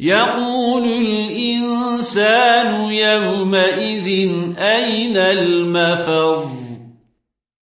يقول الإنسان يومئذ أين المفر